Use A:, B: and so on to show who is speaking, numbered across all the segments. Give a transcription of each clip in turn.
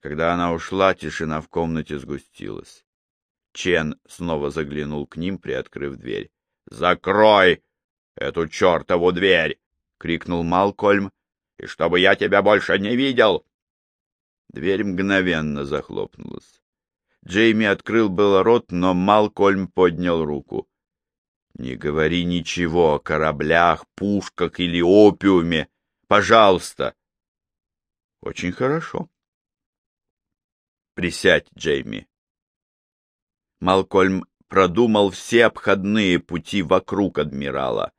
A: Когда она ушла, тишина в комнате сгустилась. Чен снова заглянул к ним, приоткрыв дверь. «Закрой эту чертову дверь!» — крикнул Малкольм. «И чтобы я тебя больше не видел!» Дверь мгновенно захлопнулась. Джейми открыл было рот, но Малкольм поднял руку. «Не говори ничего о кораблях, пушках или опиуме. Пожалуйста!» «Очень хорошо», Присядь, Джейми. Малкольм продумал все обходные пути вокруг адмирала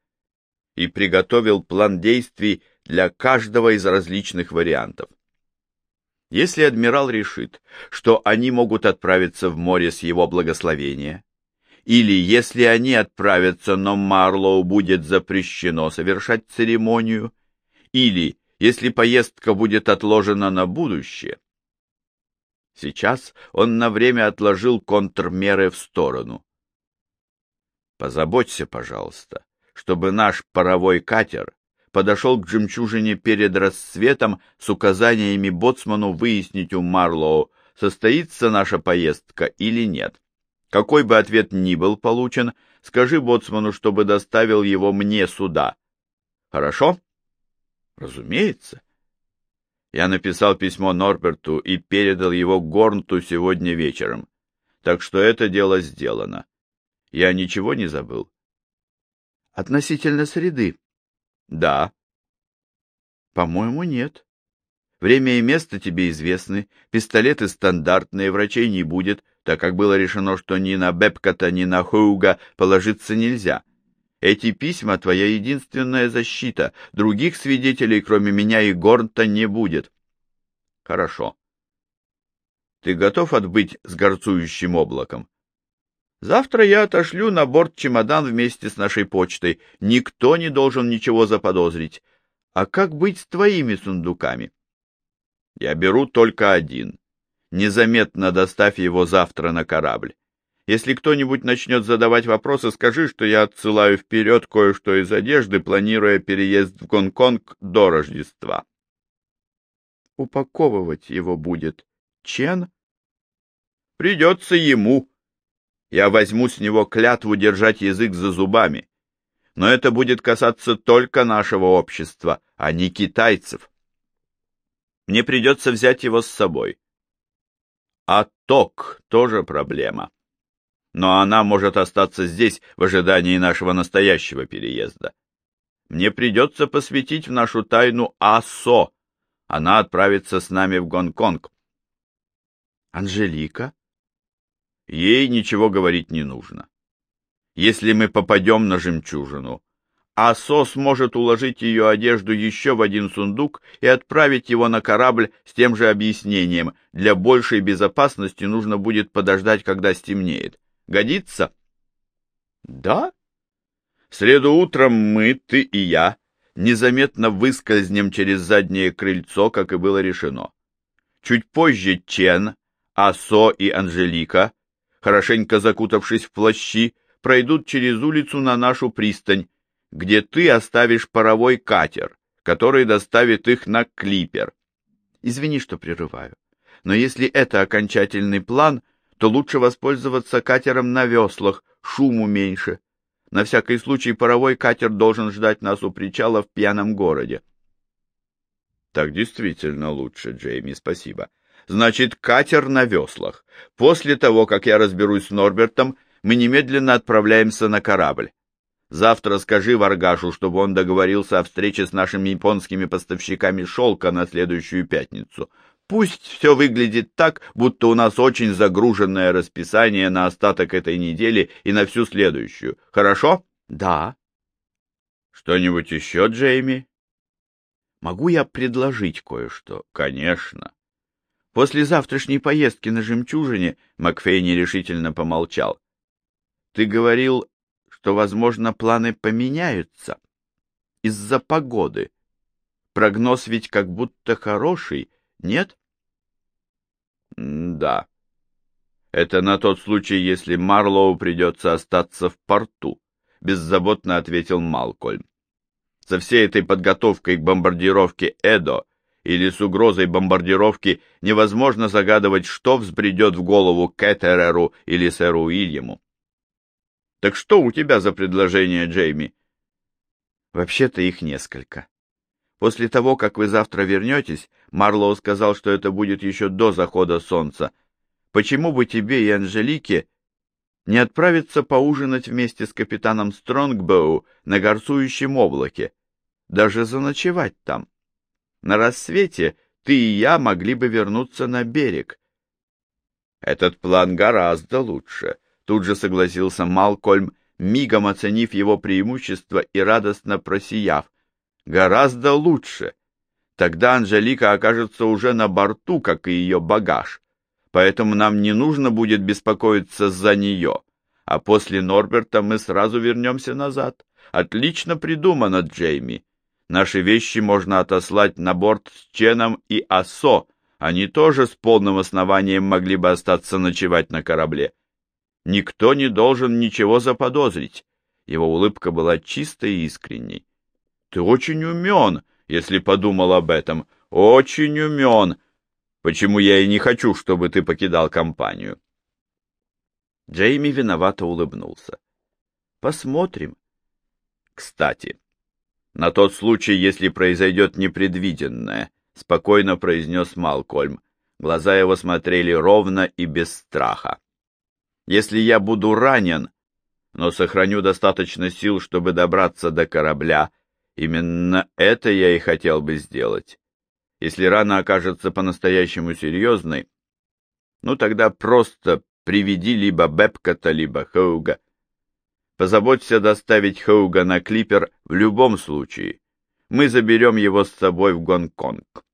A: и приготовил план действий для каждого из различных вариантов. Если адмирал решит, что они могут отправиться в море с его благословения, или если они отправятся, но Марлоу будет запрещено совершать церемонию, или если поездка будет отложена на будущее, Сейчас он на время отложил контрмеры в сторону. Позаботься, пожалуйста, чтобы наш паровой катер подошел к жемчужине перед рассветом с указаниями боцману выяснить у Марлоу, состоится наша поездка или нет. Какой бы ответ ни был получен, скажи боцману, чтобы доставил его мне сюда. Хорошо? Разумеется. Я написал письмо Норберту и передал его Горнту сегодня вечером. Так что это дело сделано. Я ничего не забыл. Относительно среды? Да. По-моему, нет. Время и место тебе известны, пистолеты стандартные, врачей не будет, так как было решено, что ни на Бепката, ни на Хоуга положиться нельзя. Эти письма — твоя единственная защита. Других свидетелей, кроме меня и Горнта, не будет. Хорошо. Ты готов отбыть с горцующим облаком? Завтра я отошлю на борт чемодан вместе с нашей почтой. Никто не должен ничего заподозрить. А как быть с твоими сундуками? Я беру только один. Незаметно доставь его завтра на корабль. Если кто-нибудь начнет задавать вопросы, скажи, что я отсылаю вперед кое-что из одежды, планируя переезд в Гонконг до Рождества. Упаковывать его будет Чен? Придется ему. Я возьму с него клятву держать язык за зубами. Но это будет касаться только нашего общества, а не китайцев. Мне придется взять его с собой. А ток тоже проблема но она может остаться здесь в ожидании нашего настоящего переезда. Мне придется посвятить в нашу тайну Асо. Она отправится с нами в Гонконг. Анжелика? Ей ничего говорить не нужно. Если мы попадем на жемчужину, Асо сможет уложить ее одежду еще в один сундук и отправить его на корабль с тем же объяснением. Для большей безопасности нужно будет подождать, когда стемнеет. Годится? Да. В среду утром мы, ты и я, незаметно выскользнем через заднее крыльцо, как и было решено. Чуть позже Чен, Асо и Анжелика, хорошенько закутавшись в плащи, пройдут через улицу на нашу пристань, где ты оставишь паровой катер, который доставит их на клипер. Извини, что прерываю, но если это окончательный план, то лучше воспользоваться катером на веслах, шуму меньше. На всякий случай паровой катер должен ждать нас у причала в пьяном городе. Так действительно лучше, Джейми, спасибо. Значит, катер на веслах. После того, как я разберусь с Норбертом, мы немедленно отправляемся на корабль. Завтра скажи Варгашу, чтобы он договорился о встрече с нашими японскими поставщиками шелка на следующую пятницу. Пусть все выглядит так, будто у нас очень загруженное расписание на остаток этой недели и на всю следующую. Хорошо? Да. Что-нибудь еще, Джейми? Могу я предложить кое-что? Конечно. После завтрашней поездки на жемчужине Макфей нерешительно помолчал. Ты говорил, что, возможно, планы поменяются из-за погоды. Прогноз ведь как будто хороший, нет? Да. Это на тот случай, если Марлоу придется остаться в порту, беззаботно ответил Малкольм. Со всей этой подготовкой к бомбардировке Эдо или с угрозой бомбардировки невозможно загадывать, что взбредет в голову Кеттереру или сэру Уильяму. Так что у тебя за предложение, Джейми?
B: Вообще-то их несколько. После того, как вы завтра вернетесь, Марлоу сказал, что это будет еще до захода солнца. Почему бы тебе и Анжелике не отправиться поужинать вместе с капитаном Стронгбоу на горцующем облаке, даже заночевать там? На рассвете ты и я могли бы вернуться на берег.
A: Этот план гораздо лучше, тут же согласился Малкольм, мигом оценив его преимущество и радостно просияв. Гораздо лучше. Тогда Анжелика окажется уже на борту, как и ее багаж. Поэтому нам не нужно будет беспокоиться за нее. А после Норберта мы сразу вернемся назад. Отлично придумано, Джейми. Наши вещи можно отослать на борт с Ченом и Асо. Они тоже с полным основанием могли бы остаться ночевать на корабле. Никто не должен ничего заподозрить. Его улыбка была чистой и искренней. Ты очень умен, если подумал об этом. Очень умен. Почему я и не хочу, чтобы ты покидал компанию?
B: Джейми виновато улыбнулся. Посмотрим.
A: Кстати, на тот случай, если произойдет непредвиденное, спокойно произнес Малкольм. Глаза его смотрели ровно и без страха. Если я буду ранен, но сохраню достаточно сил, чтобы добраться до корабля, именно это я и хотел бы сделать. Если рана окажется по-настоящему серьезной, ну тогда просто приведи либо Бепкота, либо Хоуга. Позаботься доставить Хоуга на клипер в любом случае. Мы заберем его с собой в Гонконг.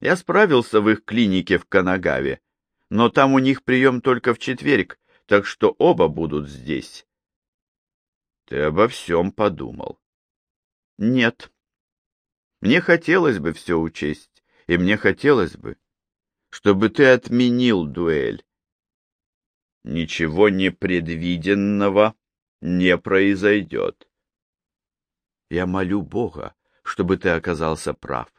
A: Я справился в их клинике в Канагаве, но там у них прием только в четверг, так что оба будут здесь. Ты обо всем подумал. Нет. Мне хотелось бы все учесть, и мне хотелось бы, чтобы ты отменил дуэль. Ничего непредвиденного не произойдет. Я молю Бога, чтобы ты оказался прав.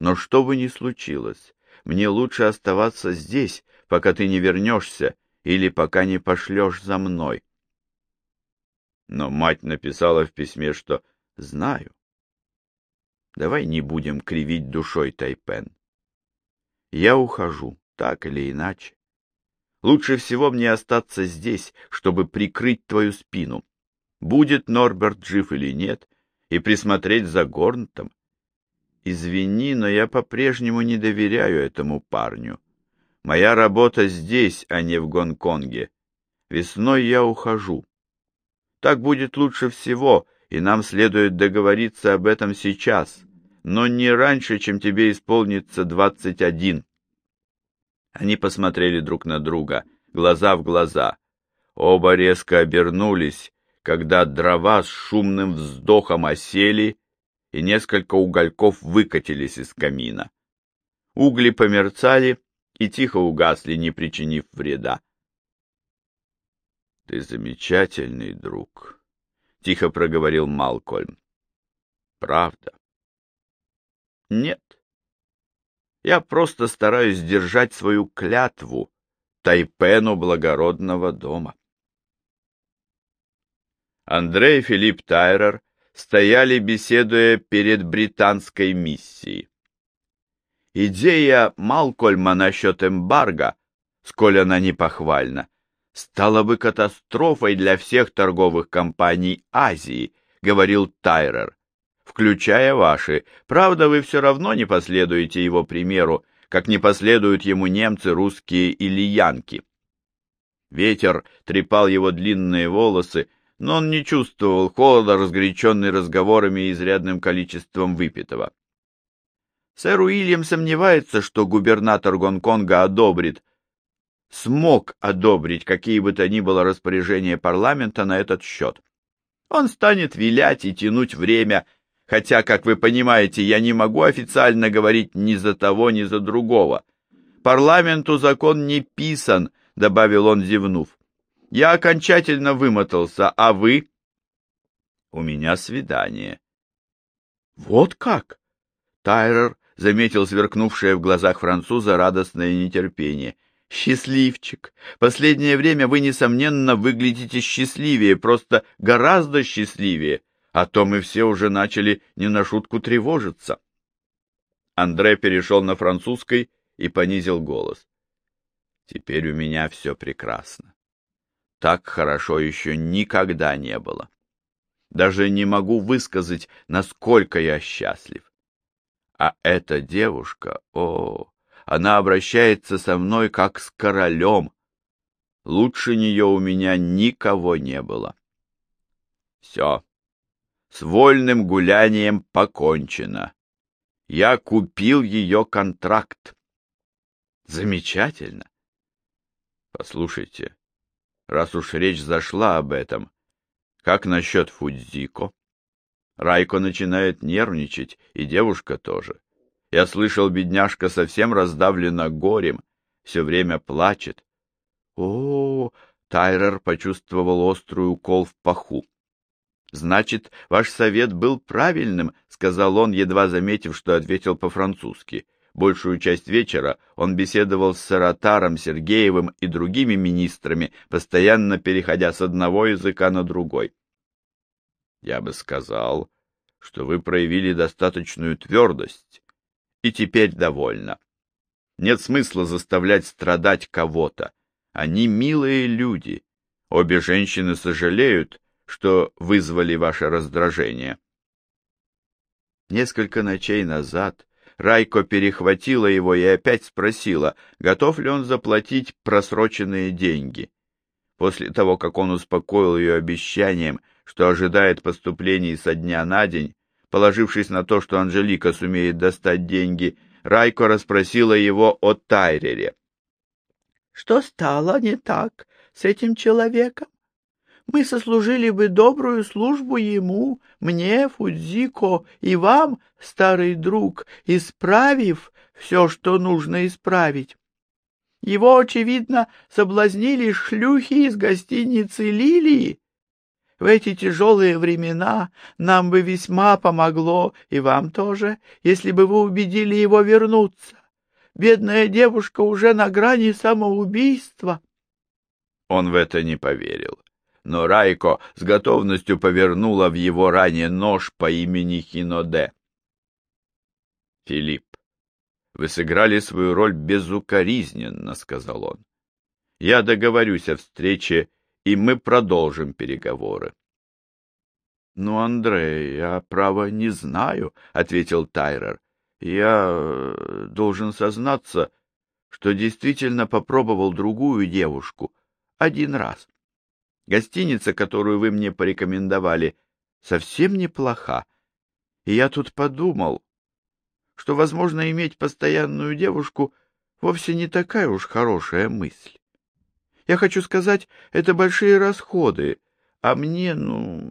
A: Но что бы ни случилось, мне лучше оставаться здесь, пока ты не вернешься или пока не пошлешь за мной. Но мать написала в письме, что «знаю». Давай не будем кривить душой, Тайпен. Я ухожу, так или иначе. Лучше всего мне остаться здесь, чтобы прикрыть твою спину. Будет Норберт жив или нет, и присмотреть за Горнтом. Извини, но я по-прежнему не доверяю этому парню. Моя работа здесь, а не в Гонконге. Весной я ухожу. Так будет лучше всего, и нам следует договориться об этом сейчас, но не раньше, чем тебе исполнится двадцать один. Они посмотрели друг на друга, глаза в глаза. Оба резко обернулись, когда дрова с шумным вздохом осели, и несколько угольков выкатились из камина. Угли померцали и тихо угасли, не причинив вреда. — Ты замечательный друг, — тихо проговорил Малкольм. — Правда? — Нет. Я просто стараюсь держать свою клятву Тайпену благородного дома. Андрей и Филипп Тайрер стояли, беседуя перед британской миссией. Идея Малкольма насчет эмбарго, сколь она не похвальна, стала бы катастрофой для всех торговых компаний Азии, говорил Тайрер включая ваши. Правда, вы все равно не последуете его примеру, как не последуют ему немцы, русские или янки. Ветер трепал его длинные волосы, но он не чувствовал холода, разгоряченный разговорами и изрядным количеством выпитого. Сэр Уильям сомневается, что губернатор Гонконга одобрит, смог одобрить какие бы то ни было распоряжения парламента на этот счет. Он станет вилять и тянуть время, хотя, как вы понимаете, я не могу официально говорить ни за того, ни за другого. Парламенту закон не писан, — добавил он, зевнув. Я окончательно вымотался, а вы? У меня свидание. Вот как? Тайрер
B: заметил сверкнувшее в глазах француза радостное нетерпение. «Счастливчик! Последнее время вы, несомненно, выглядите счастливее, просто гораздо счастливее, а то мы все уже начали не на шутку тревожиться». Андре перешел на французской и понизил голос. «Теперь у меня все прекрасно. Так хорошо еще никогда не было. Даже не могу высказать, насколько я счастлив. А эта девушка, о, она обращается со мной как с королем. Лучше нее у меня никого не было. Все. С вольным гулянием покончено. Я купил ее контракт. Замечательно. Послушайте, раз уж речь зашла об этом, как насчет Фудзико? Райко начинает нервничать, и девушка тоже. Я слышал, бедняжка совсем раздавлена горем, все время плачет. О, -о, -о Тайрер почувствовал острый укол в паху. Значит, ваш совет был правильным, сказал он, едва заметив, что ответил по-французски. Большую часть вечера он беседовал с Саратаром Сергеевым и другими министрами, постоянно переходя с одного языка на другой. Я бы сказал, что вы проявили достаточную твердость, и теперь довольна. Нет смысла заставлять страдать кого-то. Они милые люди. Обе женщины сожалеют, что вызвали ваше раздражение. Несколько ночей назад Райко перехватила его и опять спросила, готов ли он заплатить просроченные деньги. После того, как он успокоил ее обещанием, что ожидает поступлений со дня на день, положившись на то, что Анжелика сумеет достать деньги, Райко расспросила его о Тайрере. — Что стало не так с этим человеком? Мы сослужили бы добрую службу ему, мне, Фудзико, и вам, старый друг, исправив все, что нужно исправить. Его, очевидно, соблазнили шлюхи из гостиницы «Лилии», в эти тяжелые времена нам бы весьма помогло, и вам тоже, если бы вы убедили его вернуться. Бедная девушка уже на грани самоубийства. Он в это не поверил. Но Райко с готовностью повернула в его ране нож по имени Хиноде. «Филипп, вы сыграли свою роль безукоризненно», — сказал он. «Я договорюсь о встрече и мы продолжим переговоры. — Ну, Андрей, я, право, не знаю, — ответил Тайрер. — Я э, должен сознаться, что действительно попробовал другую девушку один раз. Гостиница, которую вы мне порекомендовали, совсем неплоха. И я тут подумал, что, возможно, иметь постоянную девушку вовсе не такая уж хорошая мысль. Я хочу сказать, это большие расходы, а мне, ну,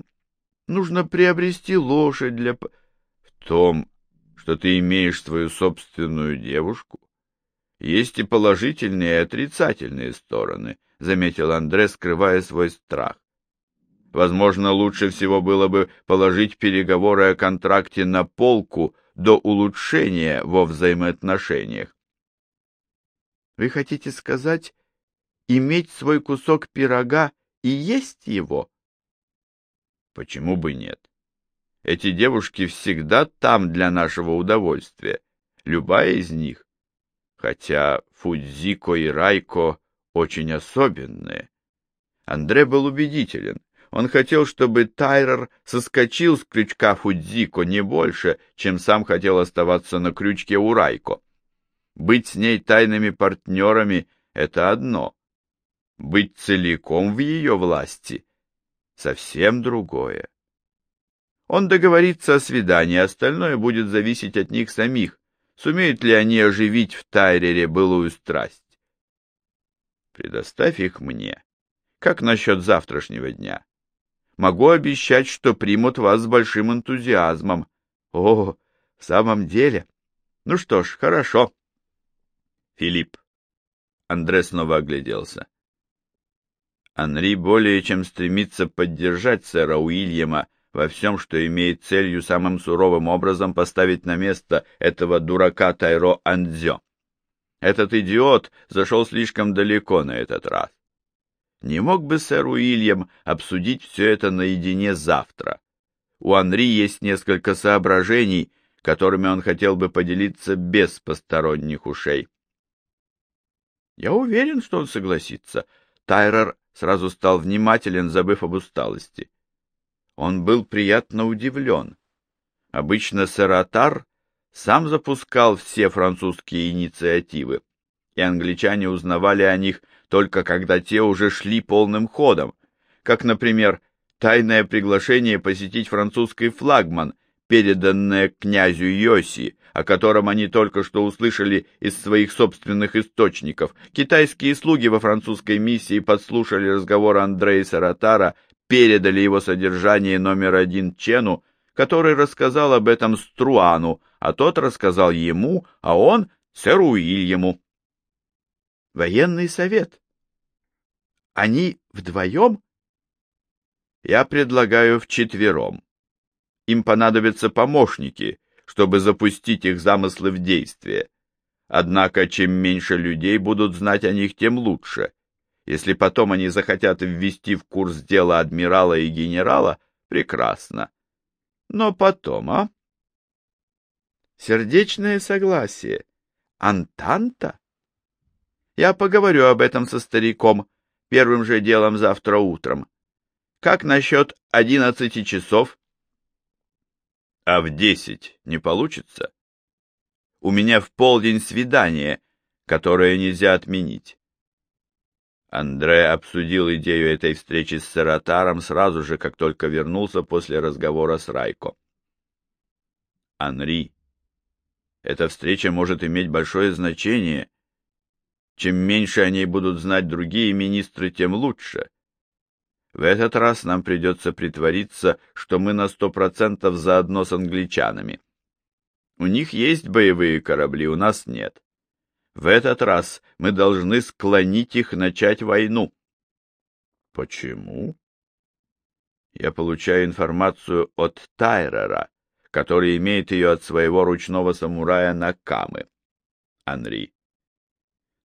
B: нужно приобрести лошадь для... В том, что ты имеешь свою собственную девушку, есть и положительные, и отрицательные стороны, — заметил Андре, скрывая свой страх. Возможно, лучше всего было бы положить переговоры о контракте на полку до улучшения во взаимоотношениях. Вы хотите сказать, иметь свой кусок пирога и есть его? Почему бы нет? Эти девушки всегда там для нашего удовольствия, любая из них. Хотя Фудзико и Райко очень особенные. Андре был убедителен. Он хотел, чтобы Тайрер соскочил с крючка Фудзико не больше, чем сам хотел оставаться на крючке у Райко. Быть с ней тайными партнерами — это одно, быть целиком в ее власти — совсем другое. Он договорится о свидании, остальное будет зависеть от них самих, сумеют ли они оживить в Тайрере былую страсть. Предоставь их мне. Как насчет завтрашнего дня? Могу обещать, что примут вас с большим энтузиазмом. О, в самом деле? Ну что ж, хорошо. Филипп. Андре снова огляделся. Анри более чем стремится поддержать сэра Уильяма
A: во всем, что имеет целью самым суровым образом поставить на место этого дурака Тайро Андзё. Этот идиот зашел слишком далеко на этот раз. Не мог бы сэр Уильям обсудить все это наедине завтра? У Анри есть несколько соображений, которыми он хотел бы поделиться без посторонних ушей. Я уверен, что он согласится. Тайрер сразу стал внимателен, забыв об усталости. Он был приятно удивлен. Обычно сэр Атар сам запускал все французские инициативы, и англичане узнавали о них только когда те уже шли полным ходом, как, например, тайное приглашение посетить французский флагман, переданное князю Йоси, о котором они только что услышали из своих собственных источников. Китайские слуги во французской миссии подслушали разговор Андрея Саратара, передали его содержание номер один Чену, который рассказал об этом Струану, а тот рассказал ему, а он — сэру Уильяму. Военный совет. Они вдвоем? Я предлагаю вчетвером. Им понадобятся помощники, чтобы запустить их замыслы в действие. Однако, чем меньше людей будут знать о них, тем лучше. Если потом они захотят ввести в курс дела адмирала и генерала, прекрасно. Но потом, а? Сердечное согласие. Антанта? Я поговорю об этом со стариком первым же делом завтра утром. Как насчет одиннадцати часов? А в десять не получится? У меня в полдень свидание, которое нельзя отменить. Андре обсудил идею этой встречи с Саратаром сразу же, как только вернулся после разговора с Райко. Анри, эта встреча может иметь большое значение. Чем меньше о ней будут знать другие министры, тем лучше. В этот раз нам придется притвориться, что мы на сто процентов заодно с англичанами. У них есть боевые корабли, у нас нет. В этот раз мы должны склонить их начать войну. Почему? Я получаю информацию от Тайрера, который имеет ее от своего ручного самурая Накамы. Анри.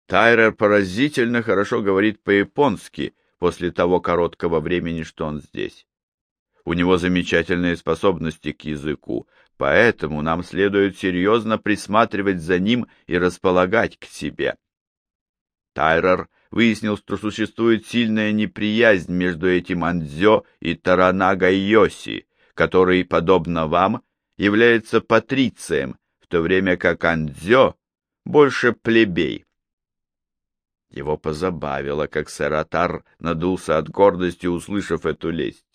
A: Тайрер поразительно хорошо говорит по-японски, после того короткого времени, что он здесь. У него замечательные способности к языку, поэтому нам следует серьезно присматривать за ним и располагать к себе. Тайрер выяснил, что существует сильная неприязнь между этим Андзё и Таранага Йоси, который, подобно вам, является патрицием, в то время как Андзё больше плебей. Его позабавило, как Саратар надулся от гордости, услышав эту лесть.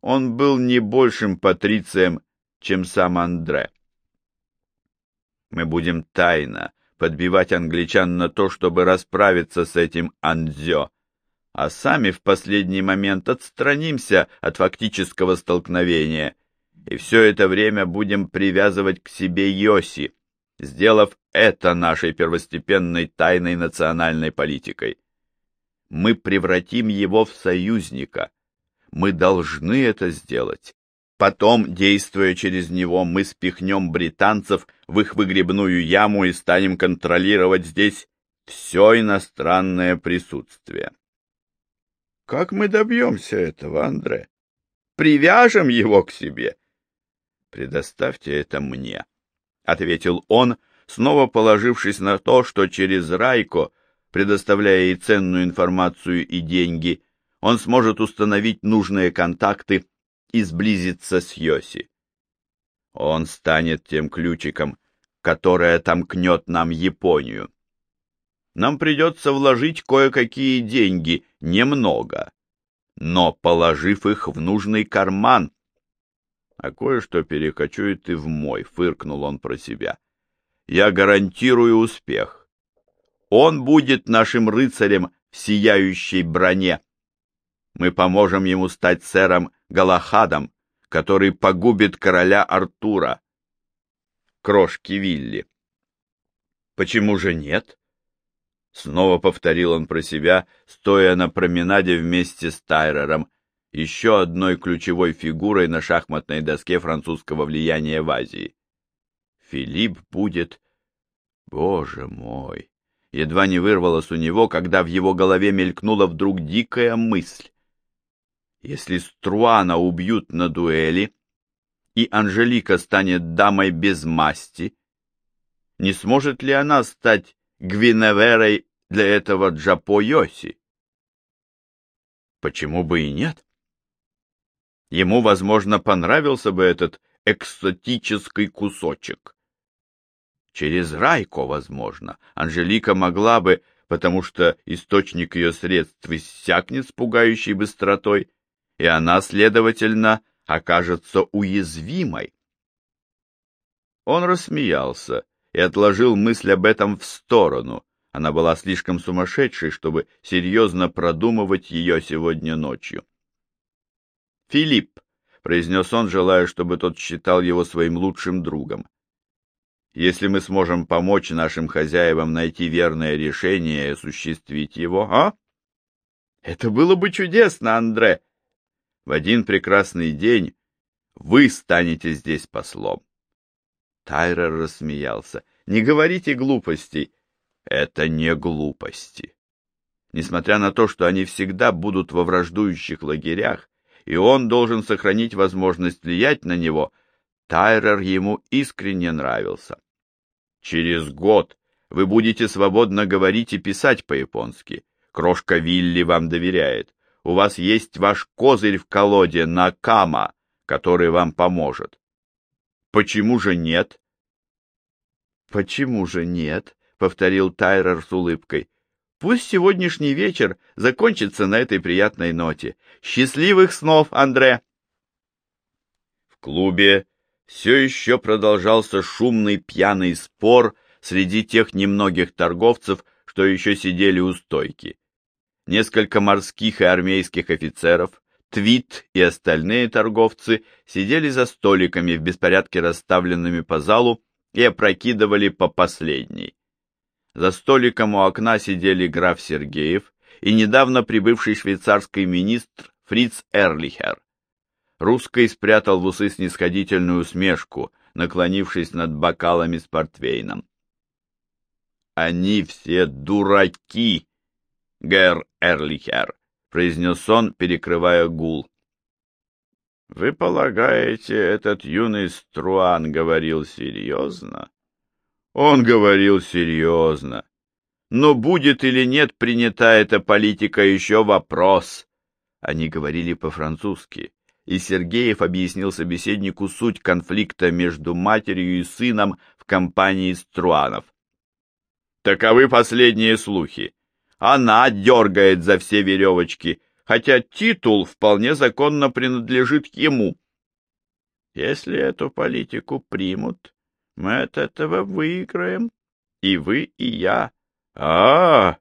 A: Он был не большим патрицием, чем сам Андре. Мы будем тайно подбивать англичан на то, чтобы расправиться с этим Андзё, а сами в последний момент отстранимся от фактического столкновения, и все это время будем привязывать к себе Йоси, сделав это нашей первостепенной тайной национальной политикой. Мы превратим его в союзника. Мы должны это сделать. Потом, действуя через него, мы спихнем британцев в их выгребную яму и станем контролировать здесь все иностранное присутствие. Как мы добьемся этого, Андре? Привяжем его к себе? Предоставьте это мне, — ответил он, — снова положившись на то, что через Райко, предоставляя ей ценную информацию и деньги, он сможет установить нужные контакты и сблизиться с Йоси. Он станет тем ключиком, который отомкнет нам Японию. Нам придется вложить кое-какие деньги, немного, но положив их в нужный карман. А кое-что перекочует и в мой, фыркнул он про себя я гарантирую успех. Он будет нашим рыцарем в сияющей броне. Мы поможем ему стать сэром Галахадом, который погубит короля Артура. Крошки Вилли. Почему же нет? Снова повторил он про себя, стоя на променаде вместе с Тайрером, еще одной ключевой фигурой на шахматной доске французского влияния в Азии. Филипп будет... Боже мой! Едва не вырвалось у него, когда в его голове мелькнула вдруг дикая мысль. Если Струана убьют на дуэли, и Анжелика станет дамой без масти, не сможет ли она стать Гвиневерой для этого Джапо Йоси? Почему бы и нет? Ему, возможно, понравился бы этот экзотический кусочек. Через Райко, возможно, Анжелика могла бы, потому что источник ее средств иссякнет с пугающей быстротой, и она, следовательно, окажется уязвимой. Он рассмеялся и отложил мысль об этом в сторону. Она была слишком сумасшедшей, чтобы серьезно продумывать ее сегодня ночью. «Филипп», — произнес он, желая, чтобы тот считал его своим лучшим другом, — «если мы сможем помочь нашим хозяевам найти верное решение и осуществить его, а?» «Это было бы чудесно, Андре!» В один прекрасный день вы станете здесь послом. Тайрер рассмеялся. Не говорите глупостей. Это не глупости. Несмотря на то, что они всегда будут во враждующих лагерях, и он должен сохранить возможность влиять на него, Тайрер ему искренне нравился. Через год вы будете свободно говорить и писать по-японски. Крошка Вилли вам доверяет у вас есть ваш козырь в колоде Накама, который вам поможет. Почему же нет? Почему же нет? повторил Тайрер с улыбкой. Пусть сегодняшний вечер закончится на этой приятной ноте. Счастливых снов, Андре! В клубе все еще продолжался шумный пьяный спор среди тех немногих торговцев, что еще сидели у стойки несколько морских и армейских офицеров, Твит и остальные торговцы сидели за столиками в беспорядке расставленными по залу и опрокидывали по последней. За столиком у окна сидели граф Сергеев и недавно прибывший швейцарский министр Фриц Эрлихер. Русский спрятал в усы снисходительную усмешку, наклонившись над бокалами с портвейном. «Они все дураки!» Гер Эрлихер, — произнес он, перекрывая гул. — Вы полагаете, этот юный Струан говорил серьезно? Он говорил серьезно. Но будет или нет принята эта политика еще вопрос. Они говорили по-французски, и Сергеев объяснил собеседнику суть конфликта между матерью и сыном в компании Струанов. Таковы последние слухи. Она дергает за все веревочки, хотя титул вполне законно принадлежит ему. Если эту политику примут, мы от этого выиграем. И вы, и я. А, -а, -а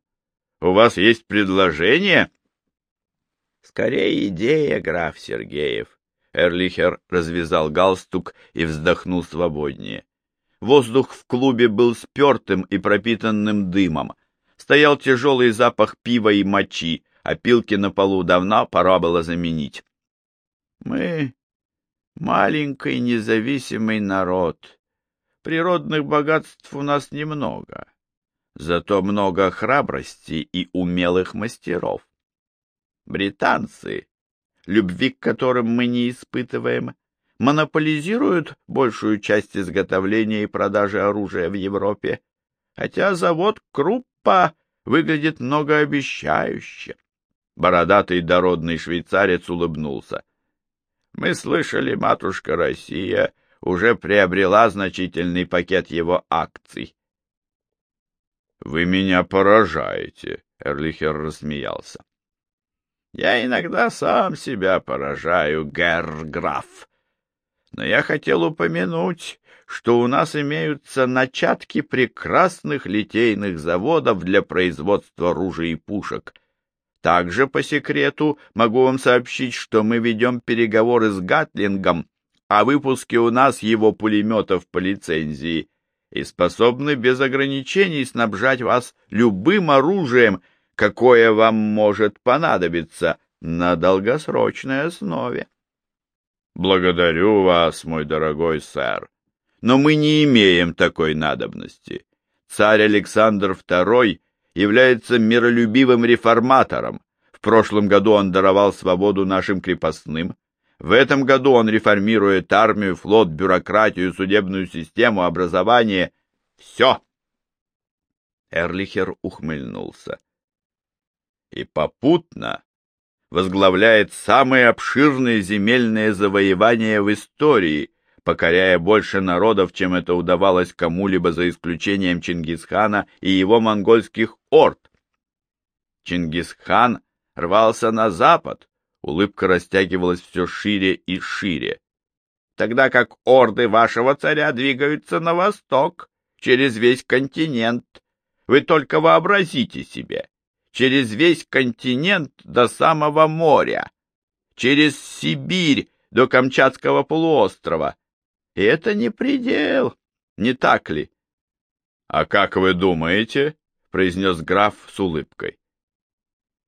A: у вас есть предложение? Скорее идея, граф Сергеев. Эрлихер развязал галстук и вздохнул свободнее. Воздух в клубе был спертым и пропитанным дымом стоял тяжелый запах пива и мочи, а пилки на полу давно пора было заменить. Мы маленький независимый народ. Природных богатств у нас немного, зато много храбрости и умелых мастеров. Британцы, любви к которым мы не испытываем, монополизируют большую часть изготовления и продажи оружия в Европе, хотя завод Круппа выглядит многообещающе. Бородатый дородный швейцарец улыбнулся. Мы слышали, матушка Россия уже приобрела значительный пакет его акций. Вы меня поражаете, Эрлихер рассмеялся. Я иногда сам себя поражаю, герр-граф. Но я хотел упомянуть, что у нас имеются начатки прекрасных литейных заводов для производства ружей и пушек. Также, по секрету, могу вам сообщить, что мы ведем переговоры с Гатлингом о выпуске у нас его пулеметов по лицензии и способны без ограничений снабжать вас любым оружием, какое вам может понадобиться, на долгосрочной основе. Благодарю вас, мой дорогой сэр, но мы не имеем такой надобности. Царь Александр II является миролюбивым реформатором. В прошлом году он даровал свободу нашим крепостным. В этом году он реформирует армию, флот, бюрократию, судебную систему, образование. Все. Эрлихер ухмыльнулся. И попутно возглавляет самые обширные земельные завоевания в истории, покоряя больше народов, чем это удавалось кому-либо за исключением Чингисхана и его монгольских орд. Чингисхан рвался на запад, улыбка растягивалась все шире и шире, тогда как орды вашего царя двигаются на восток, через весь континент. Вы только вообразите себе, через весь континент до самого моря, через Сибирь до Камчатского полуострова. И это не предел, не так ли? — А как вы думаете? — произнес граф с улыбкой. —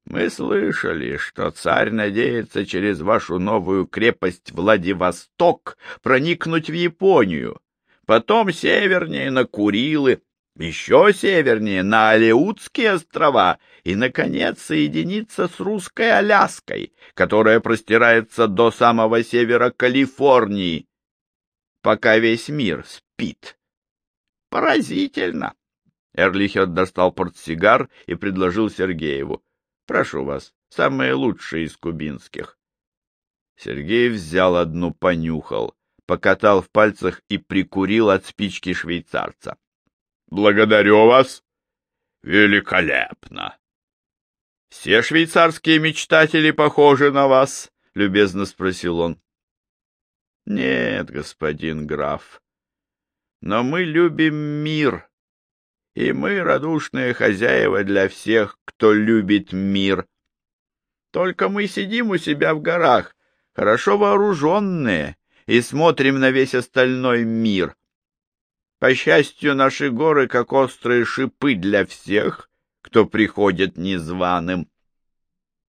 A: Мы слышали, что царь надеется через вашу новую крепость Владивосток проникнуть в Японию, потом севернее на Курилы, еще севернее на Алеутские острова и, наконец, соединиться с русской Аляской, которая простирается до самого севера Калифорнии, пока весь мир спит. Поразительно! Эрлихер достал портсигар и предложил Сергееву. — Прошу вас, самые лучшие из кубинских. Сергей взял одну, понюхал, покатал в пальцах и прикурил от спички швейцарца. Благодарю вас. Великолепно. Все швейцарские мечтатели похожи на вас? Любезно спросил он. Нет, господин граф. Но мы любим мир. И мы радушные хозяева для всех, кто любит мир. Только мы сидим у себя в горах, хорошо вооруженные, и смотрим на весь остальной мир. По счастью, наши горы как острые шипы для всех, кто приходит незваным.